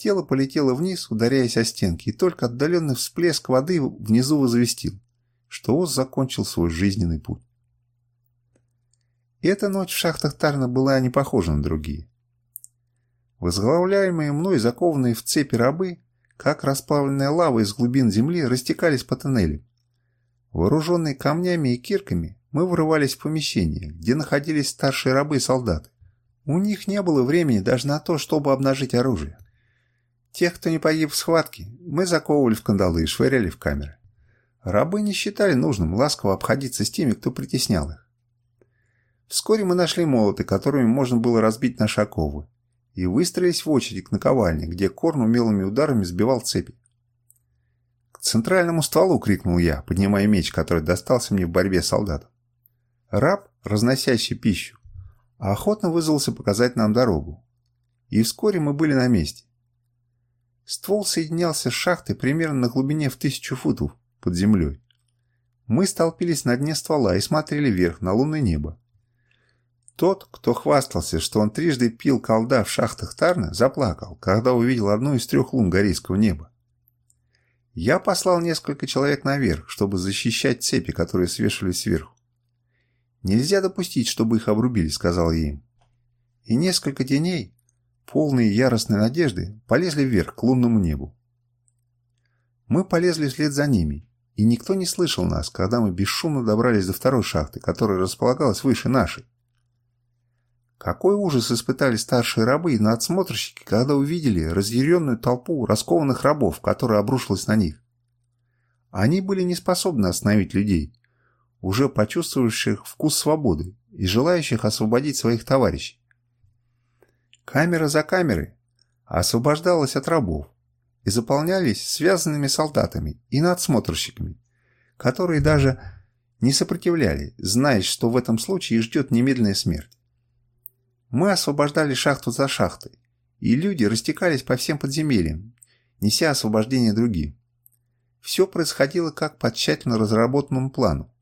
Тело полетело вниз, ударяясь о стенки, и только отдаленный всплеск воды внизу возвестил, что Оз закончил свой жизненный путь. Эта ночь в шахтах Тарна была не похожа на другие. Возглавляемые мной закованные в цепи рабы, как расплавленная лава из глубин земли, растекались по тоннелям. Вооруженные камнями и кирками, мы вырывались в помещение, где находились старшие рабы и солдаты. У них не было времени даже на то, чтобы обнажить оружие. Тех, кто не погиб в схватке, мы заковывали в кандалы и швыряли в камеры. Рабы не считали нужным ласково обходиться с теми, кто притеснял их. Вскоре мы нашли молоты, которыми можно было разбить наши оковы, и выстроились в очередь к наковальне, где Корн умелыми ударами сбивал цепи. «К центральному стволу!» — крикнул я, поднимая меч, который достался мне в борьбе с солдатом. Раб, разносящий пищу, охотно вызвался показать нам дорогу. И вскоре мы были на месте. Ствол соединялся с шахтой примерно на глубине в тысячу футов под землей. Мы столпились на дне ствола и смотрели вверх на лунное небо. Тот, кто хвастался, что он трижды пил колда в шахтах Тарна, заплакал, когда увидел одну из трех лун Горейского неба. Я послал несколько человек наверх, чтобы защищать цепи, которые свешивались сверху. «Нельзя допустить, чтобы их обрубили», — сказал я им. И несколько теней, полные яростной надежды, полезли вверх к лунному небу. Мы полезли вслед за ними, и никто не слышал нас, когда мы бесшумно добрались до второй шахты, которая располагалась выше нашей. Какой ужас испытали старшие рабы и надсмотрщики, когда увидели разъяренную толпу раскованных рабов, которая обрушилась на них. Они были не способны остановить людей, уже почувствовавших вкус свободы и желающих освободить своих товарищей. Камера за камерой освобождалась от рабов и заполнялись связанными солдатами и надсмотрщиками, которые даже не сопротивляли, зная, что в этом случае ждет немедленная смерть. Мы освобождали шахту за шахтой, и люди растекались по всем подземельям, неся освобождение другим. Все происходило как по тщательно разработанному плану.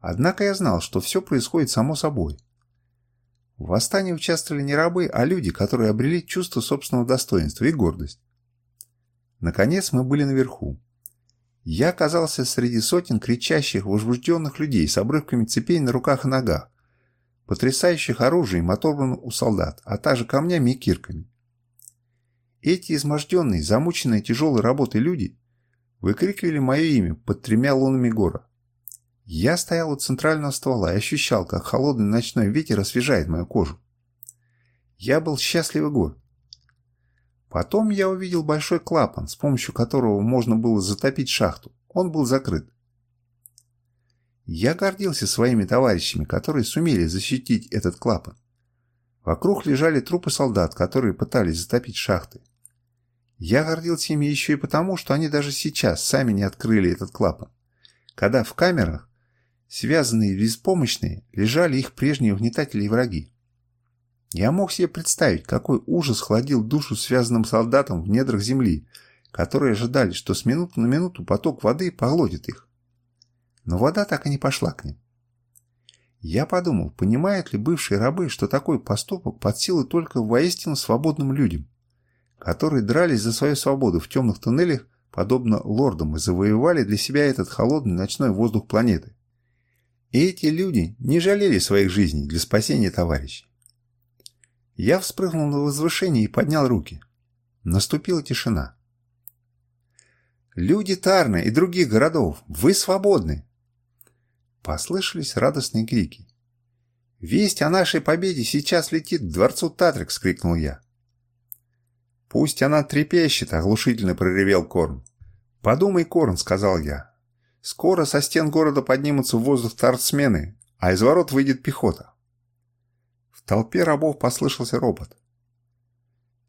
Однако я знал, что все происходит само собой. В восстании участвовали не рабы, а люди, которые обрели чувство собственного достоинства и гордость. Наконец мы были наверху. Я оказался среди сотен кричащих, возбужденных людей с обрывками цепей на руках и ногах, потрясающих оружием, оторванным у солдат, а также камнями и кирками. Эти изможденные, замученные тяжелой работой люди выкрикивали мое имя под тремя лунами гора. Я стоял у центрального ствола и ощущал, как холодный ночной ветер освежает мою кожу. Я был счастлив и горд. Потом я увидел большой клапан, с помощью которого можно было затопить шахту. Он был закрыт. Я гордился своими товарищами, которые сумели защитить этот клапан. Вокруг лежали трупы солдат, которые пытались затопить шахты. Я гордился ими еще и потому, что они даже сейчас сами не открыли этот клапан. Когда в камерах Связанные и беспомощные лежали их прежние угнетатели и враги. Я мог себе представить, какой ужас хладил душу связанным солдатам в недрах земли, которые ожидали, что с минуты на минуту поток воды поглотит их. Но вода так и не пошла к ним. Я подумал, понимают ли бывшие рабы, что такой поступок под силу только воистину свободным людям, которые дрались за свою свободу в темных туннелях, подобно лордам, и завоевали для себя этот холодный ночной воздух планеты. И эти люди не жалели своих жизней для спасения товарищей. Я вспрыгнул на возвышение и поднял руки. Наступила тишина. «Люди Тарны и других городов, вы свободны!» Послышались радостные крики. «Весть о нашей победе сейчас летит к дворцу Татрикс!» — крикнул я. «Пусть она трепещет!» — оглушительно проревел Корн. «Подумай, Корн!» — сказал я. Скоро со стен города поднимутся в воздух торцмены, а из ворот выйдет пехота. В толпе рабов послышался ропот.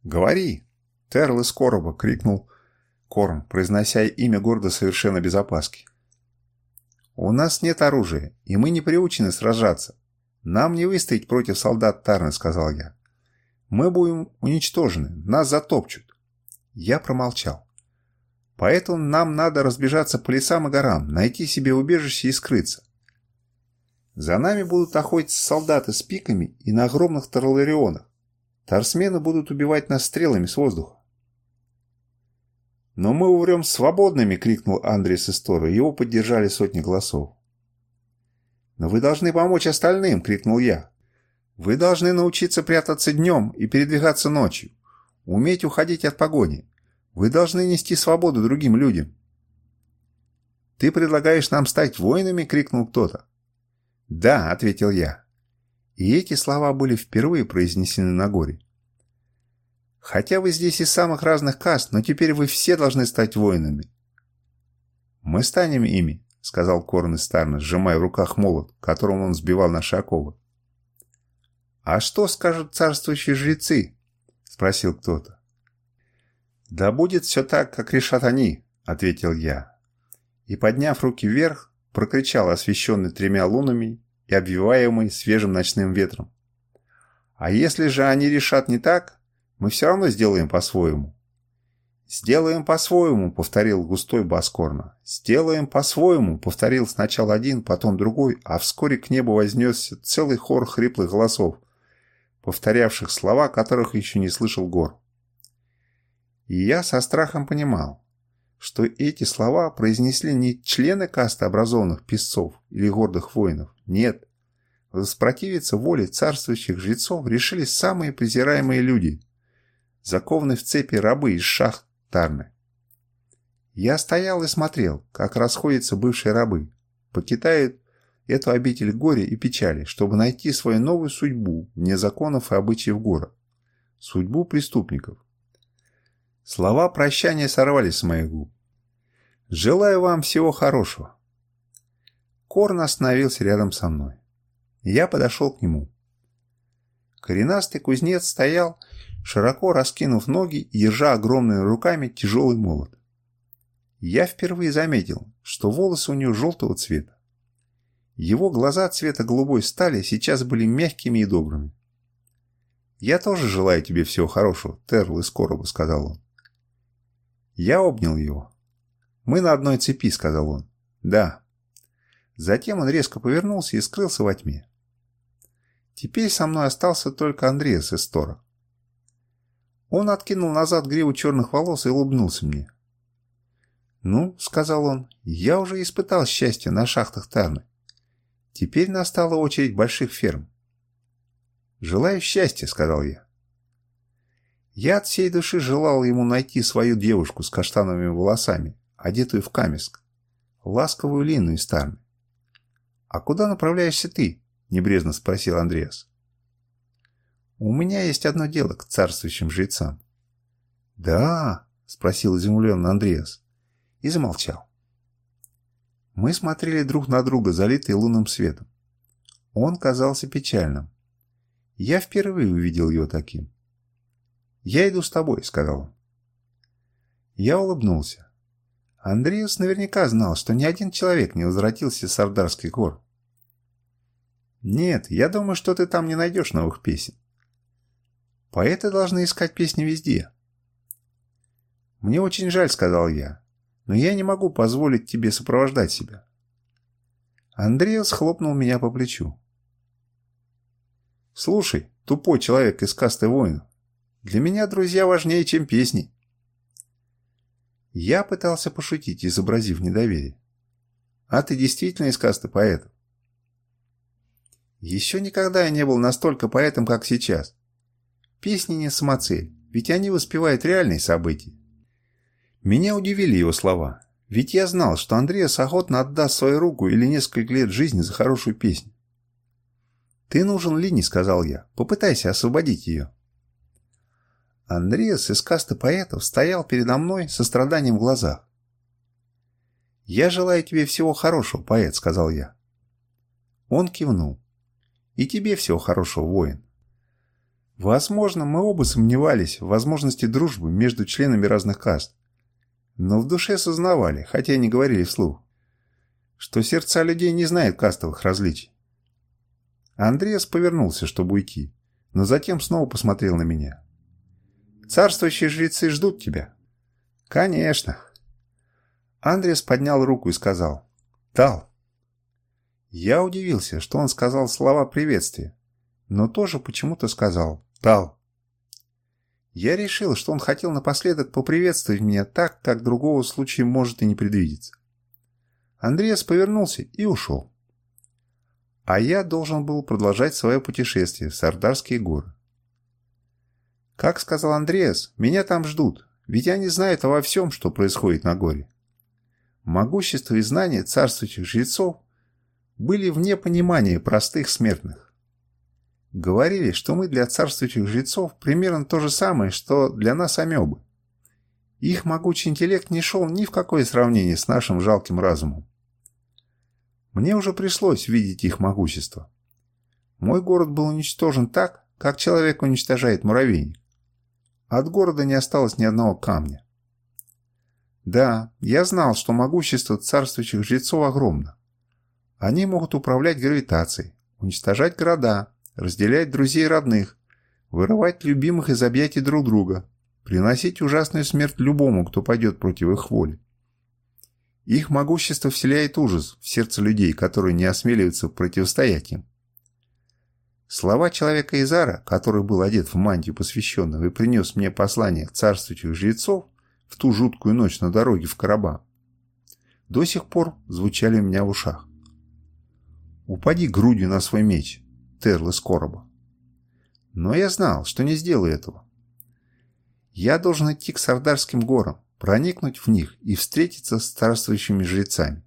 «Говори!» — Терл из короба крикнул Корн, произнося имя города совершенно без опаски. «У нас нет оружия, и мы не приучены сражаться. Нам не выстоять против солдат Тарны», — сказал я. «Мы будем уничтожены, нас затопчут». Я промолчал. Поэтому нам надо разбежаться по лесам и горам, найти себе убежище и скрыться. За нами будут охотиться солдаты с пиками и на огромных тарларионах. Торсмены будут убивать нас стрелами с воздуха. «Но мы умрем свободными!» — крикнул Андрей с Истора. Его поддержали сотни голосов. «Но вы должны помочь остальным!» — крикнул я. «Вы должны научиться прятаться днем и передвигаться ночью, уметь уходить от погони. Вы должны нести свободу другим людям». «Ты предлагаешь нам стать воинами?» — крикнул кто-то. «Да», — ответил я. И эти слова были впервые произнесены на горе. Хотя вы здесь из самых разных каст, но теперь вы все должны стать воинами. Мы станем ими, сказал Корн Старна, сжимая в руках молот, которым он сбивал наши оковы. А что скажут царствующие жрецы? Спросил кто-то. Да будет все так, как решат они, ответил я. И, подняв руки вверх, прокричал, освещенный тремя лунами и обвиваемый свежим ночным ветром. А если же они решат не так, мы все равно сделаем по-своему». «Сделаем по-своему», — повторил густой бас Корна. «Сделаем по-своему», — повторил сначала один, потом другой, а вскоре к небу вознесся целый хор хриплых голосов, повторявших слова, которых еще не слышал Гор. И я со страхом понимал, что эти слова произнесли не члены касты образованных песцов или гордых воинов, нет. Воспротивиться воле царствующих жрецов решили самые презираемые люди — закованный в цепи рабы из шахт Тарны. Я стоял и смотрел, как расходятся бывшие рабы, покидают эту обитель горя и печали, чтобы найти свою новую судьбу вне законов и обычаев гора. Судьбу преступников. Слова прощания сорвались с моих губ. «Желаю вам всего хорошего». Корн остановился рядом со мной. Я подошел к нему. Коренастый кузнец стоял широко раскинув ноги и держа огромными руками тяжелый молот. Я впервые заметил, что волосы у него желтого цвета. Его глаза цвета голубой стали сейчас были мягкими и добрыми. «Я тоже желаю тебе всего хорошего, Терл из короба», — сказал он. Я обнял его. «Мы на одной цепи», — сказал он. «Да». Затем он резко повернулся и скрылся во тьме. Теперь со мной остался только Андреас из Тора. Он откинул назад гриву черных волос и улыбнулся мне. «Ну, — сказал он, — я уже испытал счастье на шахтах Тарны. Теперь настала очередь больших ферм». «Желаю счастья», — сказал я. Я от всей души желал ему найти свою девушку с каштановыми волосами, одетую в камеск, ласковую Лину из Тарны. «А куда направляешься ты?» — небрежно спросил Андреас. У меня есть одно дело к царствующим жрецам. Да, спросил изумленно Андреас и замолчал. Мы смотрели друг на друга, залитые лунным светом. Он казался печальным. Я впервые увидел его таким. «Я иду с тобой», — сказал он. Я улыбнулся. Андреас наверняка знал, что ни один человек не возвратился с Ардарских гор. «Нет, я думаю, что ты там не найдешь новых песен. Поэты должны искать песни везде. «Мне очень жаль», — сказал я, — «но я не могу позволить тебе сопровождать себя». Андреас хлопнул меня по плечу. «Слушай, тупой человек из касты воинов, для меня друзья важнее, чем песни». Я пытался пошутить, изобразив недоверие. «А ты действительно из касты поэтов?» Еще никогда я не был настолько поэтом, как сейчас. Песни не самоцель, ведь они воспевают реальные события. Меня удивили его слова, ведь я знал, что Андреас охотно отдаст свою руку или несколько лет жизни за хорошую песню. «Ты нужен Лине», — сказал я. «Попытайся освободить ее». Андреас из касты поэтов стоял передо мной со страданием в глазах. «Я желаю тебе всего хорошего, поэт», — сказал я. Он кивнул. «И тебе всего хорошего, воин». Возможно, мы оба сомневались в возможности дружбы между членами разных каст. Но в душе сознавали, хотя и не говорили вслух, что сердца людей не знают кастовых различий. Андреас повернулся, чтобы уйти, но затем снова посмотрел на меня. «Царствующие жрецы ждут тебя». «Конечно». Андреас поднял руку и сказал «Тал». Я удивился, что он сказал слова приветствия, но тоже почему-то сказал Тал. Я решил, что он хотел напоследок поприветствовать меня так, как другого случая может и не предвидеться. Андреас повернулся и ушел. А я должен был продолжать свое путешествие в Сардарские горы. Как сказал Андреас, меня там ждут, ведь они знают обо всем, что происходит на горе. Могущество и знания царствующих жрецов были вне понимания простых смертных. Говорили, что мы для царствующих жрецов примерно то же самое, что для нас амебы. Их могучий интеллект не шел ни в какое сравнение с нашим жалким разумом. Мне уже пришлось видеть их могущество. Мой город был уничтожен так, как человек уничтожает муравейник. От города не осталось ни одного камня. Да, я знал, что могущество царствующих жрецов огромно. Они могут управлять гравитацией, уничтожать города, разделять друзей и родных, вырывать любимых из объятий друг друга, приносить ужасную смерть любому, кто пойдет против их воли. Их могущество вселяет ужас в сердце людей, которые не осмеливаются противостоять им. Слова человека Изара, который был одет в мантию посвященного и принес мне послание царствующих жрецов в ту жуткую ночь на дороге в Караба, до сих пор звучали у меня в ушах. «Упади грудью на свой меч, Терл из короба». Но я знал, что не сделаю этого. Я должен идти к Сардарским горам, проникнуть в них и встретиться с царствующими жрецами.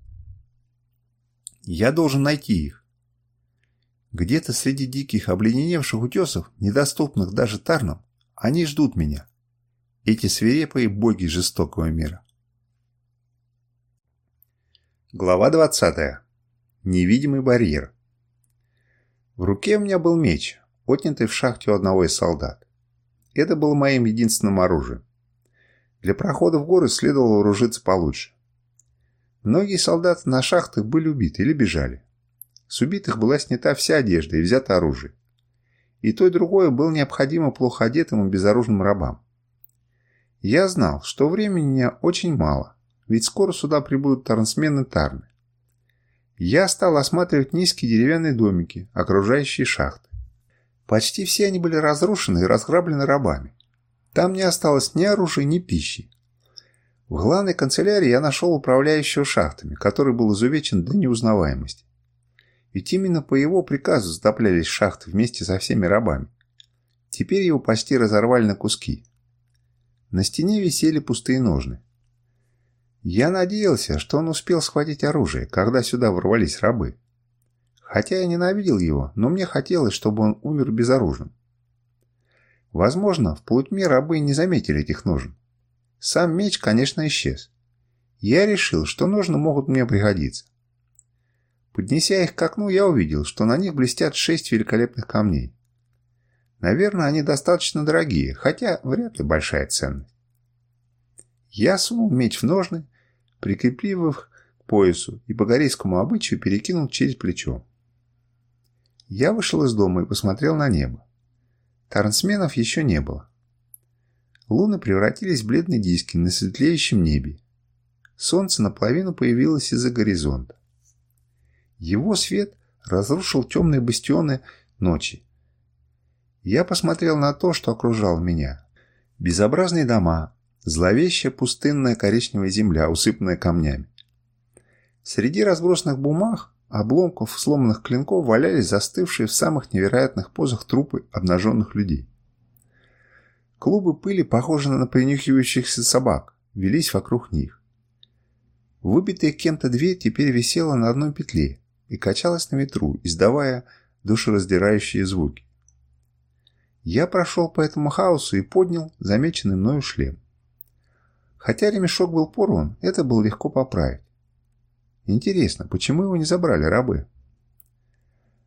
Я должен найти их, где-то среди диких обледеневших утесов, недоступных даже Тарнам, они ждут меня. Эти свирепые боги жестокого мира. Глава 20. Невидимый барьер. В руке у меня был меч, отнятый в шахте у одного из солдат. Это было моим единственным оружием. Для прохода в горы следовало вооружиться получше. Многие солдаты на шахтах были убиты или бежали. С убитых была снята вся одежда и взято оружие. И то и другое было необходимо плохо одетым и безоружным рабам. Я знал, что времени у меня очень мало, ведь скоро сюда прибудут трансмены Тарны. Я стал осматривать низкие деревянные домики, окружающие шахты. Почти все они были разрушены и разграблены рабами. Там не осталось ни оружия, ни пищи. В главной канцелярии я нашел управляющего шахтами, который был изувечен до неузнаваемости. Ведь именно по его приказу затоплялись шахты вместе со всеми рабами. Теперь его почти разорвали на куски. На стене висели пустые ножны. Я надеялся, что он успел схватить оружие, когда сюда ворвались рабы. Хотя я ненавидел его, но мне хотелось, чтобы он умер безоружным. Возможно, в полутьме рабы не заметили этих ножен. Сам меч, конечно, исчез. Я решил, что ножны могут мне пригодиться. Поднеся их к окну, я увидел, что на них блестят шесть великолепных камней. Наверное, они достаточно дорогие, хотя вряд ли большая ценность. Я сунул меч в ножны, прикрепив их к поясу и по корейскому обычаю перекинул через плечо. Я вышел из дома и посмотрел на небо. Тарнсменов еще не было. Луны превратились в бледные диски на светлеющем небе. Солнце наполовину появилось из-за горизонта. Его свет разрушил темные бастионы ночи. Я посмотрел на то, что окружало меня. Безобразные дома, зловещая пустынная коричневая земля, усыпанная камнями. Среди разбросанных бумаг, обломков сломанных клинков валялись застывшие в самых невероятных позах трупы обнаженных людей. Клубы пыли, похожие на принюхивающихся собак, велись вокруг них. Выбитая кем-то дверь теперь висела на одной петле, и качалась на ветру, издавая душераздирающие звуки. Я прошел по этому хаосу и поднял замеченный мною шлем. Хотя ремешок был порван, это было легко поправить. Интересно, почему его не забрали рабы?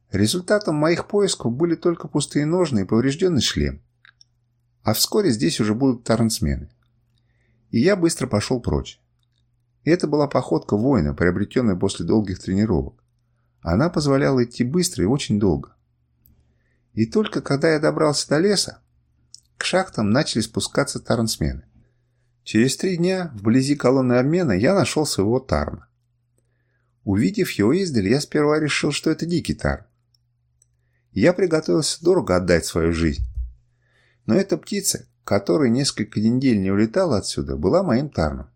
Результатом моих поисков были только пустые ножны и поврежденный шлем. А вскоре здесь уже будут тарнсмены. И я быстро пошел прочь. Это была походка воина, приобретенная после долгих тренировок. Она позволяла идти быстро и очень долго. И только когда я добрался до леса, к шахтам начали спускаться тарнсмены. Через три дня, вблизи колонны обмена, я нашел своего тарна. Увидев его издаль, я сперва решил, что это дикий тарн. Я приготовился дорого отдать свою жизнь. Но эта птица, которая несколько недель не улетала отсюда, была моим Тарном.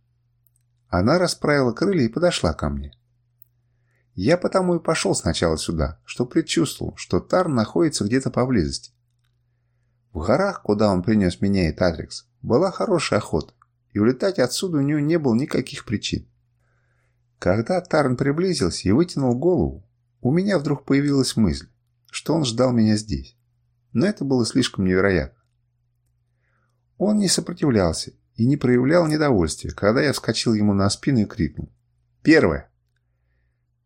Она расправила крылья и подошла ко мне. Я потому и пошел сначала сюда, что предчувствовал, что Тарн находится где-то поблизости. В горах, куда он принес меня и Татрикс, была хорошая охота, и улетать отсюда у него не было никаких причин. Когда Тарн приблизился и вытянул голову, у меня вдруг появилась мысль, что он ждал меня здесь. Но это было слишком невероятно. Он не сопротивлялся и не проявлял недовольствия, когда я вскочил ему на спину и крикнул. «Первое!»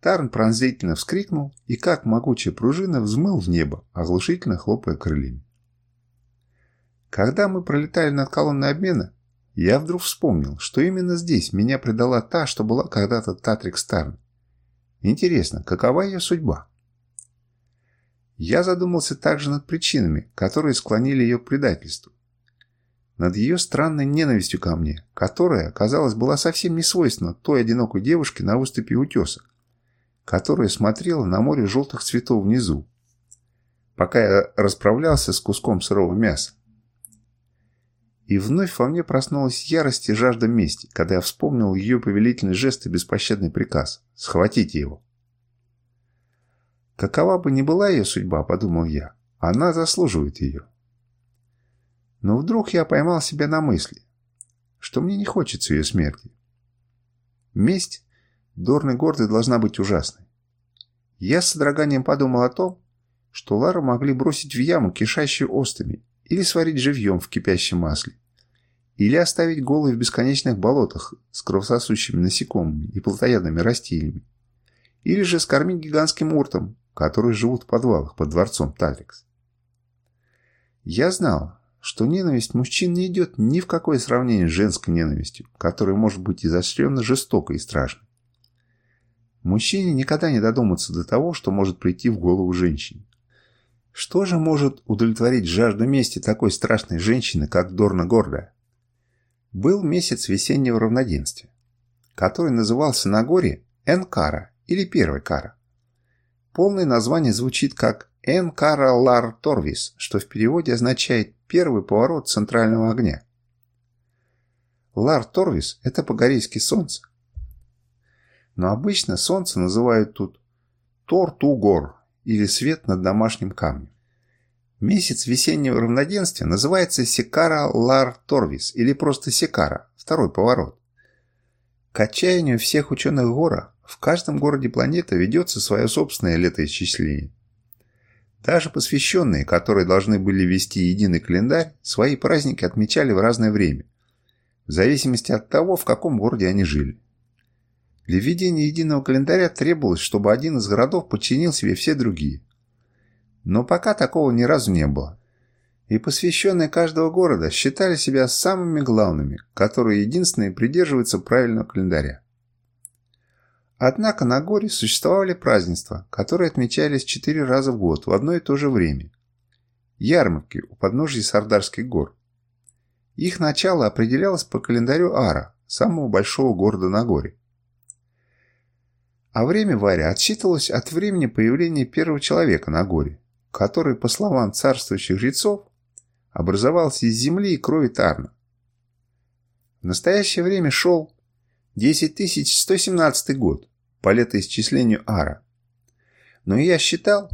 Тарн пронзительно вскрикнул и, как могучая пружина, взмыл в небо, оглушительно хлопая крыльями. Когда мы пролетали над колонной обмена, я вдруг вспомнил, что именно здесь меня предала та, что была когда-то Татрик Старн. Интересно, какова ее судьба? Я задумался также над причинами, которые склонили ее к предательству над ее странной ненавистью ко мне, которая, казалось, была совсем не свойственна той одинокой девушке на выступе утеса, которая смотрела на море желтых цветов внизу, пока я расправлялся с куском сырого мяса. И вновь во мне проснулась ярость и жажда мести, когда я вспомнил ее повелительный жест и беспощадный приказ – схватите его. Какова бы ни была ее судьба, подумал я, она заслуживает ее. Но вдруг я поймал себя на мысли, что мне не хочется ее смерти. Месть Дорны гордой должна быть ужасной. Я с содроганием подумал о том, что Лару могли бросить в яму, кишащую остами, или сварить живьем в кипящем масле, или оставить голой в бесконечных болотах с кровососущими насекомыми и плотоядными растениями, или же скормить гигантским уртом, которые живут в подвалах под дворцом Таликс. Я знал, что ненависть мужчин не идет ни в какое сравнение с женской ненавистью, которая может быть изощренно жестокой и страшной. Мужчине никогда не додуматься до того, что может прийти в голову женщине. Что же может удовлетворить жажду мести такой страшной женщины, как Дорна Гордая? Был месяц весеннего равноденствия, который назывался на горе Энкара или Первый Кара. Полное название звучит как Энкара Лар Торвис, что в переводе означает первый поворот центрального огня. Лар Торвис – это по-корейски солнце. Но обычно солнце называют тут Тор-Ту-Гор или свет над домашним камнем. Месяц весеннего равноденствия называется Секара Лар Торвис или просто Секара, второй поворот. К отчаянию всех ученых гора в каждом городе планеты ведется свое собственное летоисчисление. Даже посвященные, которые должны были вести единый календарь, свои праздники отмечали в разное время, в зависимости от того, в каком городе они жили. Для введения единого календаря требовалось, чтобы один из городов подчинил себе все другие. Но пока такого ни разу не было. И посвященные каждого города считали себя самыми главными, которые единственные придерживаются правильного календаря. Однако на горе существовали празднества, которые отмечались четыре раза в год в одно и то же время. Ярмарки у подножья Сардарских гор. Их начало определялось по календарю Ара, самого большого города на горе. А время Варя отсчитывалось от времени появления первого человека на горе, который, по словам царствующих жрецов, образовался из земли и крови Тарна. В настоящее время шел 10117 год, по летоисчислению Ара. Но я считал,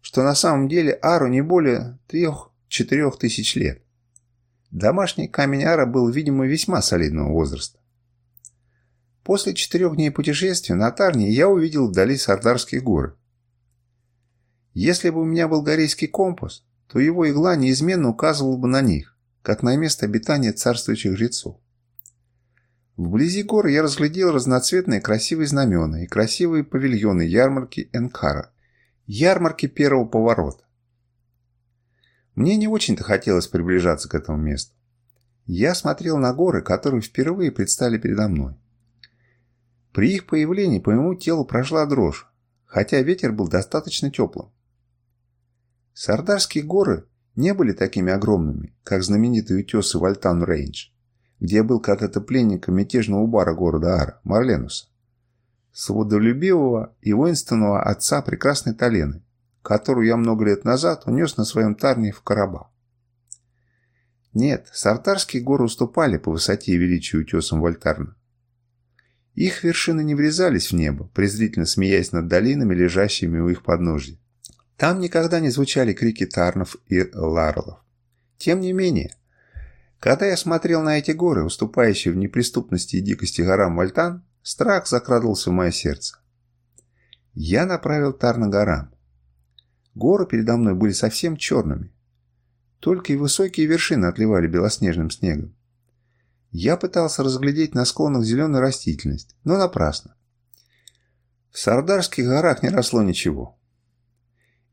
что на самом деле Ару не более 3-4 тысяч лет. Домашний камень Ара был, видимо, весьма солидного возраста. После четырех дней путешествия на Тарне я увидел вдали Сардарские горы. Если бы у меня был корейский компас, то его игла неизменно указывала бы на них, как на место обитания царствующих жрецов. Вблизи гор я разглядел разноцветные красивые знамена и красивые павильоны ярмарки Энкара, ярмарки первого поворота. Мне не очень-то хотелось приближаться к этому месту. Я смотрел на горы, которые впервые предстали передо мной. При их появлении по моему телу прошла дрожь, хотя ветер был достаточно теплым. Сардарские горы не были такими огромными, как знаменитые утесы Вальтан-Рейндж где я был когда-то пленником мятежного бара города Ара, Марленуса. Свободолюбивого и воинственного отца прекрасной Талены, которую я много лет назад унес на своем тарне в Караба. Нет, сартарские горы уступали по высоте и величию утесам Вольтарна. Их вершины не врезались в небо, презрительно смеясь над долинами, лежащими у их подножья. Там никогда не звучали крики тарнов и ларлов. Тем не менее, когда я смотрел на эти горы, уступающие в неприступности и дикости горам Вольтан, страх закрадывался в мое сердце. Я направил тар на горам. Горы передо мной были совсем черными. Только и высокие вершины отливали белоснежным снегом. Я пытался разглядеть на склонах зеленую растительность, но напрасно. В Сардарских горах не росло ничего.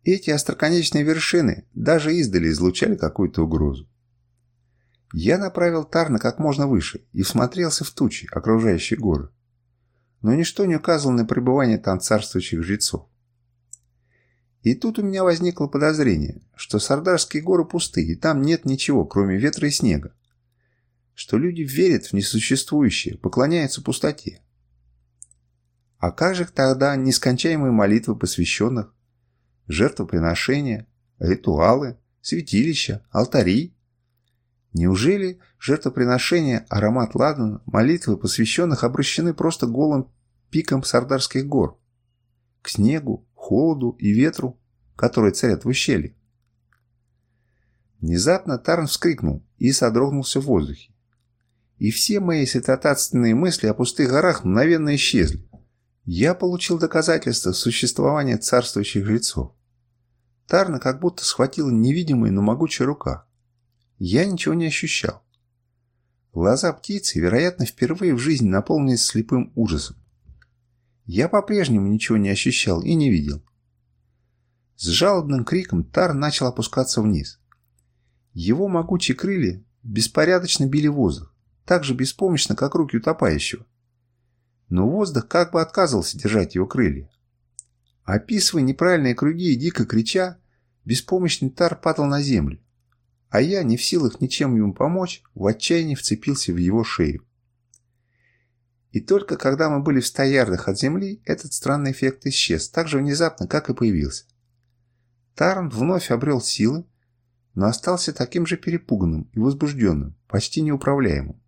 Эти остроконечные вершины даже издали излучали какую-то угрозу. Я направил Тарна как можно выше и всмотрелся в тучи, окружающие горы. Но ничто не указывало на пребывание там царствующих жрецов. И тут у меня возникло подозрение, что Сардарские горы пусты, и там нет ничего, кроме ветра и снега. Что люди верят в несуществующее, поклоняются пустоте. А как же тогда нескончаемые молитвы посвященных, жертвоприношения, ритуалы, святилища, алтари? Неужели жертвоприношения, аромат ладана, молитвы посвященных обращены просто голым пиком Сардарских гор? К снегу, холоду и ветру, которые царят в ущелье? Внезапно Тарн вскрикнул и содрогнулся в воздухе. И все мои святотатственные мысли о пустых горах мгновенно исчезли. Я получил доказательство существования царствующих жрецов. Тарна как будто схватила невидимая, но могучая рука. Я ничего не ощущал. Глаза птицы, вероятно, впервые в жизни наполнились слепым ужасом. Я по-прежнему ничего не ощущал и не видел. С жалобным криком Тар начал опускаться вниз. Его могучие крылья беспорядочно били воздух, так же беспомощно, как руки утопающего. Но воздух как бы отказывался держать его крылья. Описывая неправильные круги и дико крича, беспомощный Тар падал на землю, а я, не в силах ничем ему помочь, в отчаянии вцепился в его шею. И только когда мы были в ста ярдах от земли, этот странный эффект исчез, так же внезапно, как и появился. Тарн вновь обрел силы, но остался таким же перепуганным и возбужденным, почти неуправляемым.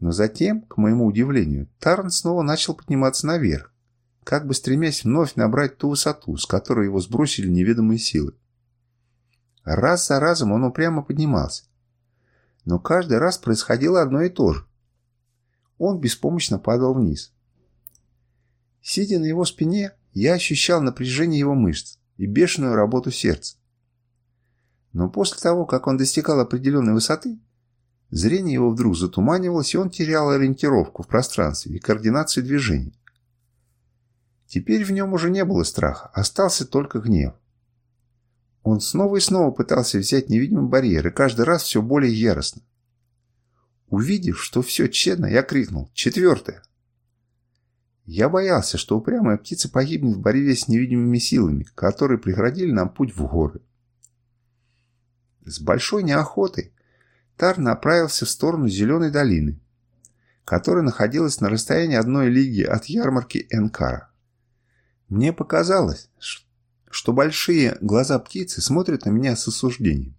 Но затем, к моему удивлению, Тарн снова начал подниматься наверх, как бы стремясь вновь набрать ту высоту, с которой его сбросили неведомые силы. Раз за разом он упрямо поднимался. Но каждый раз происходило одно и то же. Он беспомощно падал вниз. Сидя на его спине, я ощущал напряжение его мышц и бешеную работу сердца. Но после того, как он достигал определенной высоты, зрение его вдруг затуманивалось, и он терял ориентировку в пространстве и координацию движений. Теперь в нем уже не было страха, остался только гнев. Он снова и снова пытался взять невидимый барьер, и каждый раз все более яростно. Увидев, что все тщетно, я крикнул «Четвертое!». Я боялся, что упрямая птица погибнет в борьбе с невидимыми силами, которые преградили нам путь в горы. С большой неохотой Тар направился в сторону Зеленой долины, которая находилась на расстоянии одной лиги от ярмарки Энкара. Мне показалось, что большие глаза птицы смотрят на меня с осуждением.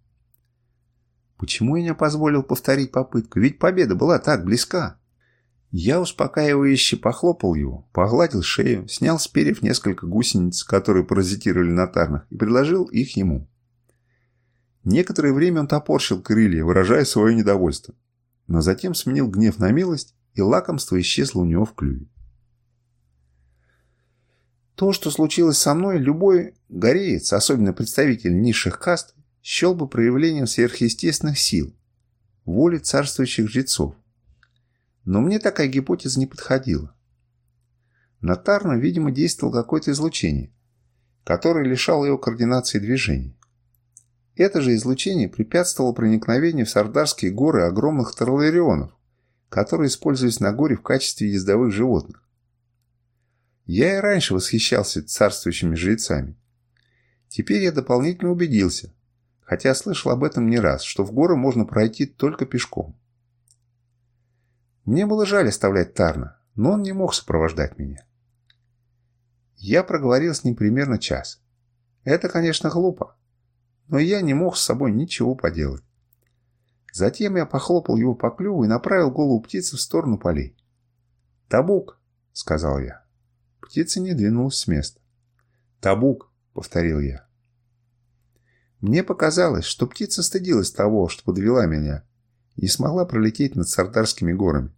Почему я не позволил повторить попытку? Ведь победа была так близка. Я успокаивающе похлопал его, погладил шею, снял с перьев несколько гусениц, которые паразитировали на тарнах, и предложил их ему. Некоторое время он топорщил крылья, выражая свое недовольство, но затем сменил гнев на милость, и лакомство исчезло у него в клюве. То, что случилось со мной, любой гореец, особенно представитель низших каст, счел бы проявлением сверхъестественных сил, воли царствующих жрецов. Но мне такая гипотеза не подходила. На Тарну, видимо, действовал какое-то излучение, которое лишало его координации движений. Это же излучение препятствовало проникновению в Сардарские горы огромных тарларионов, которые использовались на горе в качестве ездовых животных. Я и раньше восхищался царствующими жрецами. Теперь я дополнительно убедился, хотя слышал об этом не раз, что в горы можно пройти только пешком. Мне было жаль оставлять Тарна, но он не мог сопровождать меня. Я проговорил с ним примерно час. Это, конечно, глупо, но я не мог с собой ничего поделать. Затем я похлопал его по клюву и направил голову птицы в сторону полей. «Табук!» — сказал я. Птица не двинулась с места. «Табук!» — повторил я. Мне показалось, что птица стыдилась того, что подвела меня, и смогла пролететь над Сардарскими горами.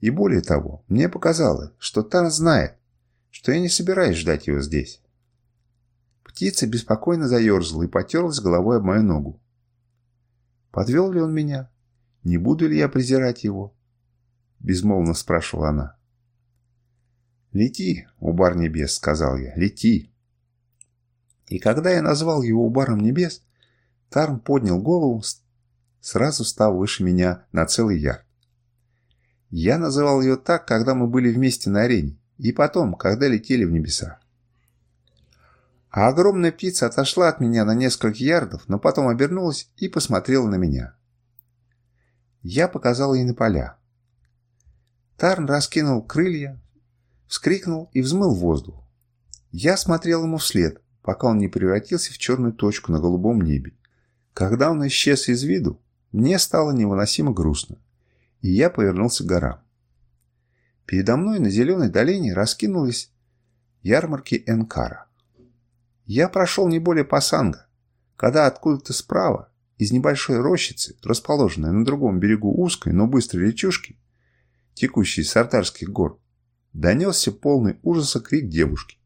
И более того, мне показалось, что Тан знает, что я не собираюсь ждать его здесь. Птица беспокойно заерзала и потерлась головой об мою ногу. Подвел ли он меня? Не буду ли я презирать его? Безмолвно спрашивала она. «Лети, убар небес», — сказал я, — «лети». И когда я назвал его убаром небес, Тарм поднял голову, сразу став выше меня на целый ярд. Я называл ее так, когда мы были вместе на арене, и потом, когда летели в небеса. А огромная птица отошла от меня на несколько ярдов, но потом обернулась и посмотрела на меня. Я показал ей на поля. Тарн раскинул крылья, вскрикнул и взмыл воздух. Я смотрел ему вслед, пока он не превратился в черную точку на голубом небе. Когда он исчез из виду, мне стало невыносимо грустно, и я повернулся к горам. Передо мной на зеленой долине раскинулись ярмарки Энкара. Я прошел не более пасанга, когда откуда-то справа, из небольшой рощицы, расположенной на другом берегу узкой, но быстрой речушки, текущей с Артарских гор, донесся полный ужаса крик девушки.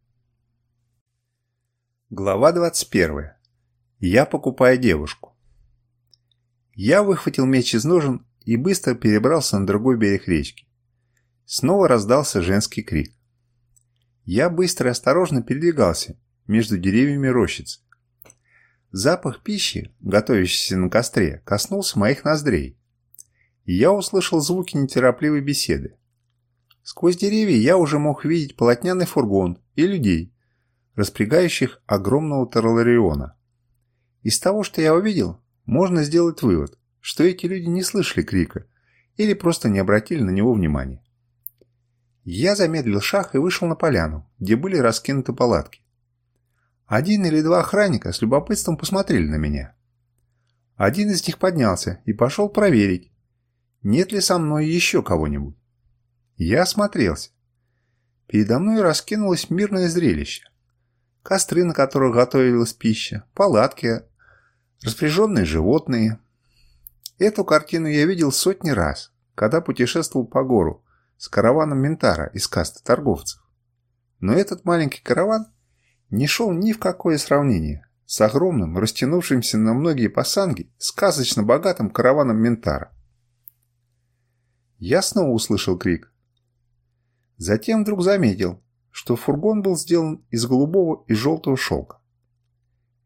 Глава 21. Я покупаю девушку. Я выхватил меч из ножен и быстро перебрался на другой берег речки. Снова раздался женский крик. Я быстро и осторожно передвигался между деревьями рощицы. Запах пищи, готовящейся на костре, коснулся моих ноздрей, и я услышал звуки неторопливой беседы. Сквозь деревья я уже мог видеть полотняный фургон и людей, распрягающих огромного Тарлариона. Из того, что я увидел, можно сделать вывод, что эти люди не слышали крика или просто не обратили на него внимания. Я замедлил шаг и вышел на поляну, где были раскинуты палатки. Один или два охранника с любопытством посмотрели на меня. Один из них поднялся и пошел проверить, нет ли со мной еще кого-нибудь. Я осмотрелся. Передо мной раскинулось мирное зрелище. Костры, на которых готовилась пища, палатки, распряженные животные. Эту картину я видел сотни раз, когда путешествовал по гору с караваном Ментара из касты торговцев. Но этот маленький караван не шел ни в какое сравнение с огромным, растянувшимся на многие пасанги, сказочно богатым караваном Ментара. Я снова услышал крик. Затем вдруг заметил, что фургон был сделан из голубого и желтого шелка.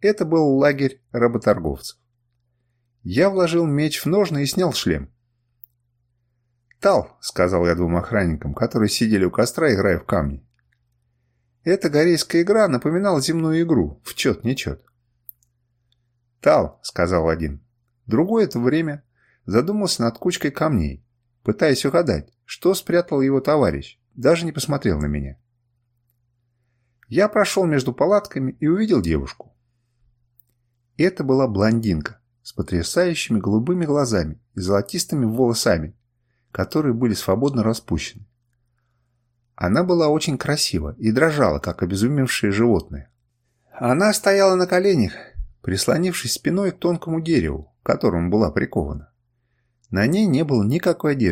Это был лагерь работорговцев. Я вложил меч в ножны и снял шлем. «Тал», — сказал я двум охранникам, которые сидели у костра, играя в камни. Эта корейская игра напоминала земную игру, в чет-нечет. «Тал», — сказал один. Другой это время задумался над кучкой камней пытаясь угадать, что спрятал его товарищ, даже не посмотрел на меня. Я прошел между палатками и увидел девушку. Это была блондинка с потрясающими голубыми глазами и золотистыми волосами, которые были свободно распущены. Она была очень красива и дрожала, как обезумевшее животное. Она стояла на коленях, прислонившись спиной к тонкому дереву, к которому была прикована. На ней не было никакой одежды.